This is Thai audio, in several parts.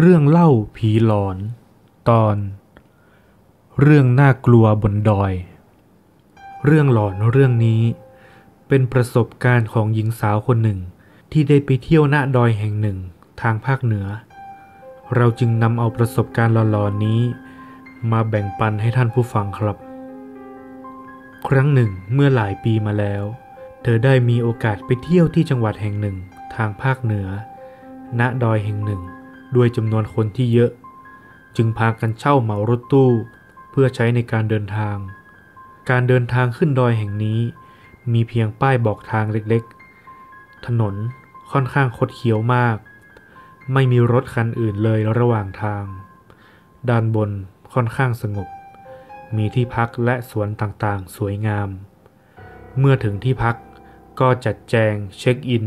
เรื่องเล่าผีหลอน ตอน เรื่องน่ากลัวบนดอย เรื่องหลอนเรื่องนี้ เป็นประสบการณ์ของหญิงสาวคนหนึ่ง ที่ได้ไปเที่ยวณดอยแห่งหนึ่งทางภาคเหนือ เราจึงนำเอาประสบการณ์หลอนๆนี้ มาแบ่งปันให้ท่านผู้ฟังครับ ครั้งหนึ่งเมื่อหลายปีมาแล้ว เธอได้มีโอกาสไปเที่ยวที่จังหวัดแห่งหนึ่งทางภาคเหนือ ณดอยแห่งหนึ่ง ด้วยจำนวนคนที่เยอะ จึงพากันเช่าเหมารถตู้ เพื่อใช้ในการเดินทาง การเดินทางขึ้นดอยแห่งนี้ มีเพียงป้ายบอกทางเล็กๆ ถนนค่อนข้างคดเคี้ยวมาก ไม่มีรถคันอื่นเลยระหว่างทาง ด้านบนค่อนข้างสงบ มีที่พักและสวนต่างๆ สวยงาม เมื่อถึงที่พักก็จัดแจงเช็คอิน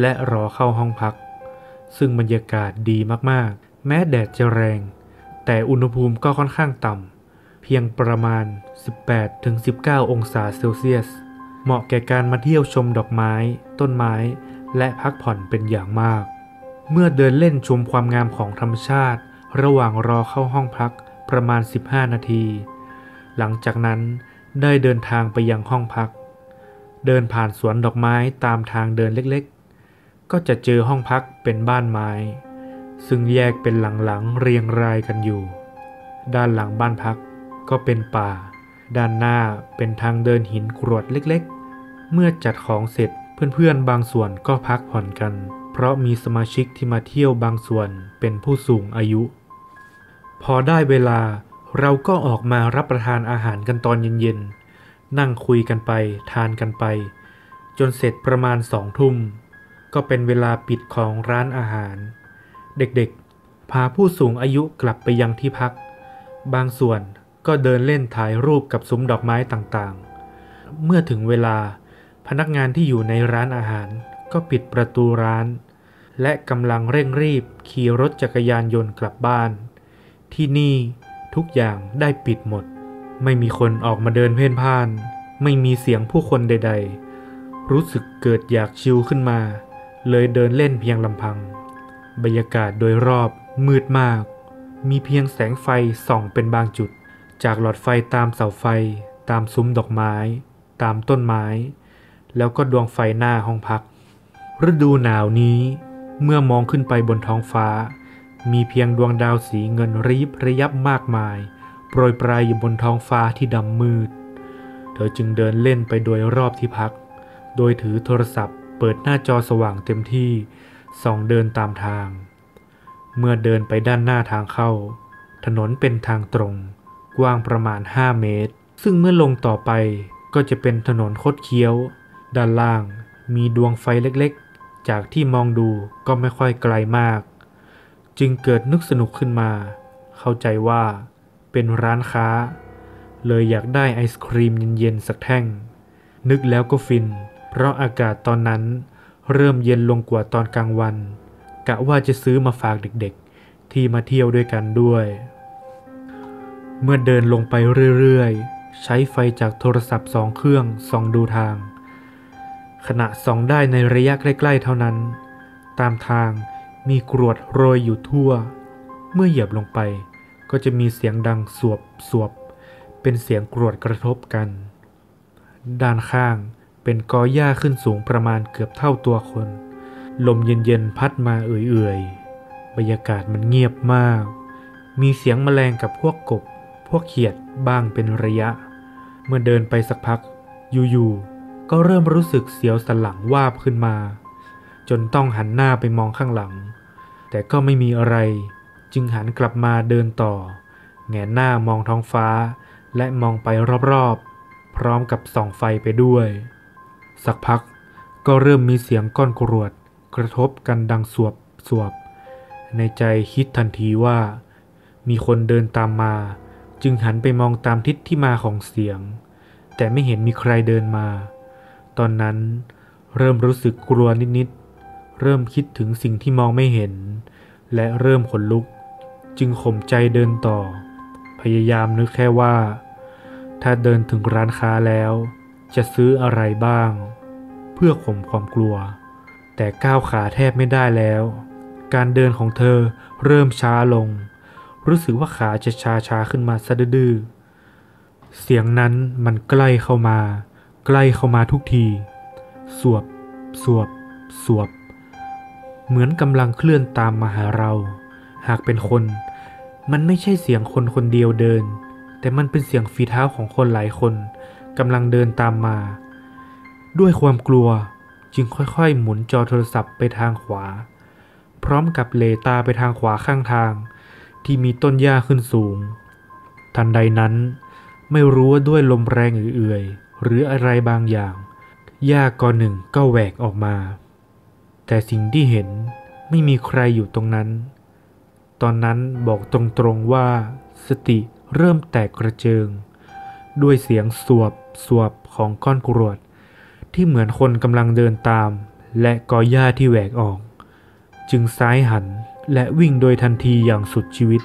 และรอเข้าห้องพัก ซึ่งบรรยากาศดีมากๆ แม้แดดจะแรง แต่อุณหภูมิก็ค่อนข้างต่ำ เพียงประมาณ 18-19 องศาเซลเซียส เหมาะแก่การมาเที่ยวชมดอกไม้ ต้นไม้ และพักผ่อนเป็นอย่างมาก เมื่อเดินเล่นชมความงามของธรรมชาติ ระหว่างรอเข้าห้องพักประมาณ 15 นาที หลังจากนั้นได้เดินทางไปยังห้องพัก เดินผ่านสวนดอกไม้ตามทางเดินเล็กๆ ก็จะเจอห้องพักเป็นบ้านไม้ ซึ่งแยกเป็นหลังๆเรียงรายกันอยู่ ด้านหลังบ้านพักก็เป็นป่า ด้านหน้าเป็นทางเดินหินกรวดเล็กๆ เมื่อจัดของเสร็จเพื่อนๆบางส่วนก็พักผ่อนกัน เพราะมีสมาชิกที่มาเที่ยวบางส่วนเป็นผู้สูงอายุ พอได้เวลาเราก็ออกมารับประทานอาหารกันตอนเย็นๆ นั่งคุยกันไปทานกันไป จนเสร็จประมาณสองทุ่ม ก็เป็นเวลาปิดของร้านอาหาร เด็กๆ พาผู้สูงอายุกลับไปยังที่พัก บางส่วนก็เดินเล่นถ่ายรูปกับซุ้มดอกไม้ต่างๆ เมื่อถึงเวลาพนักงานที่อยู่ในร้านอาหารก็ปิดประตูร้าน และกำลังเร่งรีบขี่รถจักรยานยนต์กลับบ้าน ที่นี่ทุกอย่างได้ปิดหมด ไม่มีคนออกมาเดินเพ่นพ่าน ไม่มีเสียงผู้คนใด ๆ รู้สึกเกิดอยากชิลขึ้นมา เลยเดินเล่นเพียงลำพัง บรรยากาศโดยรอบมืดมาก มีเพียงแสงไฟส่องเป็นบางจุด จากหลอดไฟตามเสาไฟ ตามซุ้มดอกไม้ ตามต้นไม้ แล้วก็ดวงไฟหน้าห้องพัก ฤดูหนาวนี้เมื่อมองขึ้นไปบนท้องฟ้า มีเพียงดวงดาวสีเงินระยิบระยับมากมาย โปรยปลายอยู่บนท้องฟ้าที่ดำมืด เธอจึงเดินเล่นไปโดยรอบที่พัก โดยถือโทรศัพท์ เปิดหน้าจอสว่างเต็มที่ส่องเดินตามทาง เมื่อเดินไปด้านหน้าทางเข้า ถนนเป็นทางตรง กว้างประมาณ 5 เมตร ซึ่งเมื่อลงต่อไปก็จะเป็นถนนคดเคี้ยว ด้านล่างมีดวงไฟเล็กๆ จากที่มองดูก็ไม่ค่อยไกลมาก จึงเกิดนึกสนุกขึ้นมา เข้าใจว่าเป็นร้านค้า เลยอยากได้ไอศครีมเย็นๆสักแท่ง นึกแล้วก็ฟิน เพราะอากาศตอนนั้นเริ่มเย็นลงกว่าตอนกลางวัน กะว่าจะซื้อมาฝากเด็กๆ ที่มาเที่ยวด้วยกันด้วย เมื่อเดินลงไปเรื่อยๆ ใช้ไฟจากโทรศัพท์สองเครื่องส่องดูทาง ขณะส่องได้ในระยะใกล้ๆเท่านั้น ตามทางมีกรวดโรยอยู่ทั่ว เมื่อเหยียบลงไปก็จะมีเสียงดังสวบสวบ เป็นเสียงกรวดกระทบกัน ด้านข้าง เป็นกอหญ้าขึ้นสูงประมาณเกือบเท่าตัวคน ลมเย็นๆพัดมาเอื่อยๆ บรรยากาศมันเงียบมาก มีเสียงแมลงกับพวกกบ พวกเขียดบ้างเป็นระยะ เมื่อเดินไปสักพัก อยู่ๆ ก็เริ่มรู้สึกเสียวสันหลังวาบขึ้นมา จนต้องหันหน้าไปมองข้างหลัง แต่ก็ไม่มีอะไร จึงหันกลับมาเดินต่อ แงนหน้ามองท้องฟ้า และมองไปรอบๆ พร้อมกับส่องไฟไปด้วย สักพักก็เริ่มมีเสียงก้อนกรวด กระทบกันดังสวบสวบ ในใจคิดทันทีว่า มีคนเดินตามมา จึงหันไปมองตามทิศที่มาของเสียง แต่ไม่เห็นมีใครเดินมา ตอนนั้นเริ่มรู้สึกกลัวนิดๆ เริ่มคิดถึงสิ่งที่มองไม่เห็น และเริ่มขนลุก จึงข่มใจเดินต่อ พยายามนึกแค่ว่า ถ้าเดินถึงร้านค้าแล้ว จะซื้ออะไรบ้าง เพื่อข่มความกลัว แต่ก้าวขาแทบไม่ได้แล้ว การเดินของเธอเริ่มช้าลง รู้สึกว่าขาจะชาชาขึ้นมาสะดื้อเสียงนั้นมันใกล้เข้ามา ใกล้เข้ามาทุกที สวบ สวบ สวบ เหมือนกำลังเคลื่อนตามมาหาเรา หากเป็นคน มันไม่ใช่เสียงคนคนเดียวเดิน แต่มันเป็นเสียงฝีเท้าของคนหลายคนกำลังเดินตามมา ด้วยความกลัวจึงค่อยๆ หมุนจอโทรศัพท์ไปทางขวา พร้อมกับเลตาไปทางขวาข้างทาง ที่มีต้นหญ้าขึ้นสูง ทันใดนั้นไม่รู้ว่าด้วยลมแรงเอื่อยๆ หรืออะไรบางอย่างหญ้าก้อนหนึ่งก็แหวกออกมา แต่สิ่งที่เห็นไม่มีใครอยู่ตรงนั้น ตอนนั้นบอกตรงๆว่าสติเริ่มแตกกระเจิง ด้วยเสียงสวบสวบของก้อนกรวด ที่เหมือนคนกำลังเดินตาม และกอหญ้าที่แหวกออก จึงซ้ายหันและวิ่งโดยทันทีอย่างสุดชีวิต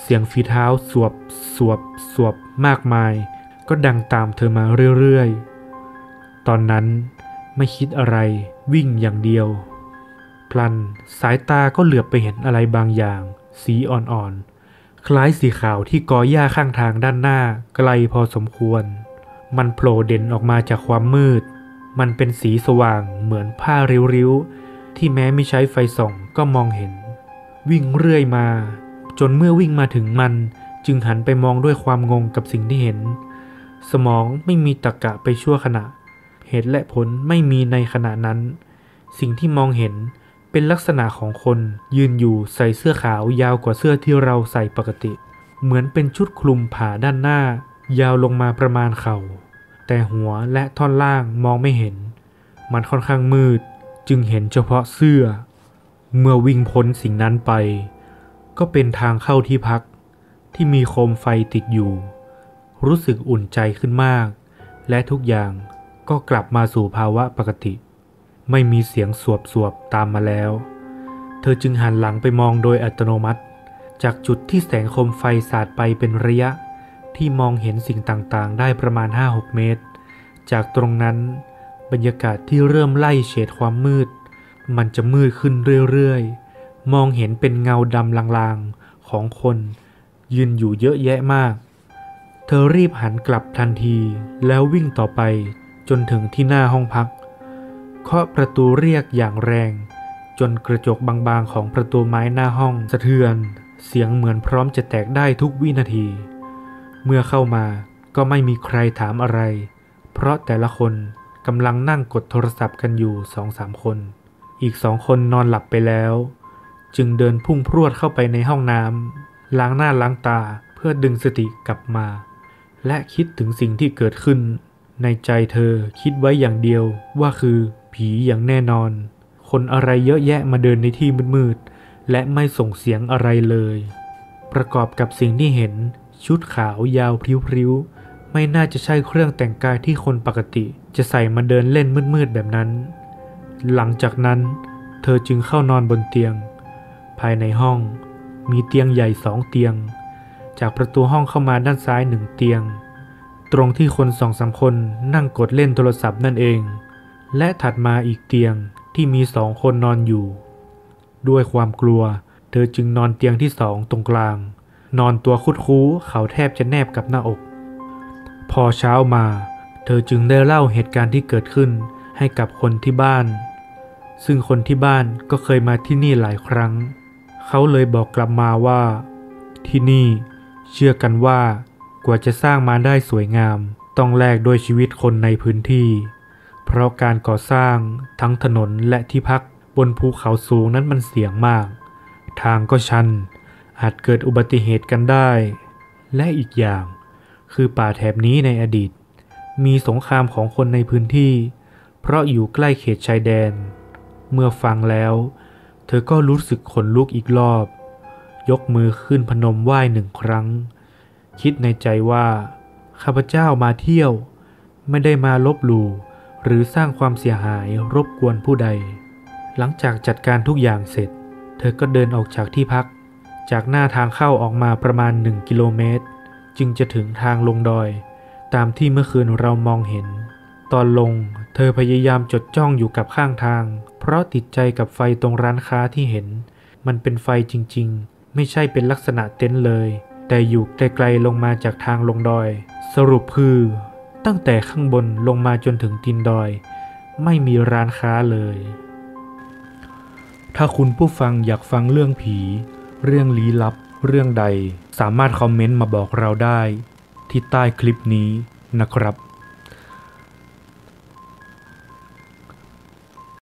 เสียงฝีเท้าสวบสวบสวบมากมาย ก็ดังตามเธอมาเรื่อยๆ ตอนนั้นไม่คิดอะไรวิ่งอย่างเดียว พลันสายตาก็เหลือบไปเห็นอะไรบางอย่าง สีอ่อนๆ คล้ายสีขาวที่กอหญ้าข้างทางด้านหน้าไกลพอสมควร มันโผล่เด่นออกมาจากความมืด มันเป็นสีสว่างเหมือนผ้าริ้วๆ ที่แม้ไม่ใช้ไฟส่องก็มองเห็น วิ่งเรื่อยมา จนเมื่อวิ่งมาถึงมันจึงหันไปมองด้วยความงงกับสิ่งที่เห็น สมองไม่มีตะกกะไปชั่วขณะ เหตุและผลไม่มีในขณะนั้น สิ่งที่มองเห็นเป็นลักษณะของคนยืนอยู่ใส่เสื้อขาวยาวกว่าเสื้อที่เราใส่ปกติ เหมือนเป็นชุดคลุมผ่าด้านหน้า ยาวลงมาประมาณเขา่า แต่หัวและท่อนล่างมองไม่เห็น มันค่อนข้างมืดจึงเห็นเฉพาะเสื้อ เมื่อวิ่งพ้นสิ่งนั้นไป ก็เป็นทางเข้าที่พัก ที่มีโคมไฟติดอยู่ รู้สึกอุ่นใจขึ้นมาก และทุกอย่างก็กลับมาสู่ภาวะปกติ ไม่มีเสียงสวบสวบตามมาแล้ว เธอจึงหันหลังไปมองโดยอัตโนมัติ จากจุดที่แสงโคมไฟสาดไปเป็นระยะ ที่มองเห็นสิ่งต่างๆ ได้ประมาณ 5-6 เมตร จากตรงนั้นบรรยากาศที่เริ่มไล่เฉดความมืด มันจะมืดขึ้นเรื่อยๆ มองเห็นเป็นเงาดำลางๆ ของคนยืนอยู่เยอะแยะมาก เธอรีบหันกลับทันทีแล้ววิ่งต่อไปจนถึงที่หน้าห้องพัก เคาะประตูเรียกอย่างแรง จนกระจกบางๆของประตูไม้หน้าห้องสะเทือน เสียงเหมือนพร้อมจะแตกได้ทุกวินาที เมื่อเข้ามาก็ไม่มีใครถามอะไร เพราะแต่ละคนกำลังนั่งกดโทรศัพท์กันอยู่สองสามคน อีกสองคนนอนหลับไปแล้ว จึงเดินพุ่งพรวดเข้าไปในห้องน้ำล้างหน้าล้างตาเพื่อดึงสติกลับมา และคิดถึงสิ่งที่เกิดขึ้น ในใจเธอคิดไว้อย่างเดียวว่าคือผีอย่างแน่นอน คนอะไรเยอะแยะมาเดินในที่มืดๆและไม่ส่งเสียงอะไรเลย ประกอบกับสิ่งที่เห็น ชุดขาวยาวพริ้วๆ ไม่น่าจะใช่เครื่องแต่งกายที่คนปกติจะใส่มาเดินเล่นมืดๆแบบนั้น หลังจากนั้น เธอจึงเข้านอนบนเตียง ภายในห้องมีเตียงใหญ่สองเตียง จากประตูห้องเข้ามาด้านซ้ายหนึ่งเตียง ตรงที่คนสองสามคนนั่งกดเล่นโทรศัพท์นั่นเอง และถัดมาอีกเตียงที่มีสองคนนอนอยู่ ด้วยความกลัว เธอจึงนอนเตียงที่สองตรงกลาง นอนตัวคุดคู้เขาแทบจะแนบกับหน้าอก พอเช้ามา เธอจึงได้เล่าเหตุการณ์ที่เกิดขึ้นให้กับคนที่บ้าน ซึ่งคนที่บ้านก็เคยมาที่นี่หลายครั้ง เขาเลยบอกกลับมาว่า ที่นี่เชื่อกันว่ากว่าจะสร้างมาได้สวยงาม ต้องแลกด้วยชีวิตคนในพื้นที่ เพราะการก่อสร้างทั้งถนนและที่พักบนภูเขาสูงนั้นมันเสี่ยงมาก ทางก็ชัน อาจเกิดอุบัติเหตุกันได้ และอีกอย่าง คือป่าแถบนี้ในอดีต มีสงครามของคนในพื้นที่ เพราะอยู่ใกล้เขตชายแดน เมื่อฟังแล้ว เธอก็รู้สึกขนลุกอีกรอบ ยกมือขึ้นพนมไหว้หนึ่งครั้ง คิดในใจว่า ข้าพเจ้ามาเที่ยว ไม่ได้มาลบหลู่หรือสร้างความเสียหายรบกวนผู้ใด หลังจากจัดการทุกอย่างเสร็จ เธอก็เดินออกจากที่พัก จากหน้าทางเข้าออกมาประมาณหนึ่งกิโลเมตร จึงจะถึงทางลงดอย ตามที่เมื่อคืนเรามองเห็น ตอนลงเธอพยายามจดจ้องอยู่กับข้างทาง เพราะติดใจกับไฟตรงร้านค้าที่เห็น มันเป็นไฟจริงๆ ไม่ใช่เป็นลักษณะเต็นท์เลย แต่อยู่ไกลๆลงมาจากทางลงดอย สรุปคือ ตั้งแต่ข้างบนลงมาจนถึงตีนดอย ไม่มีร้านค้าเลย ถ้าคุณผู้ฟังอยากฟังเรื่องผี เรื่องลี้ลับ เรื่องใดสามารถคอมเมนต์มาบอกเราได้ ที่ใต้คลิปนี้นะครับ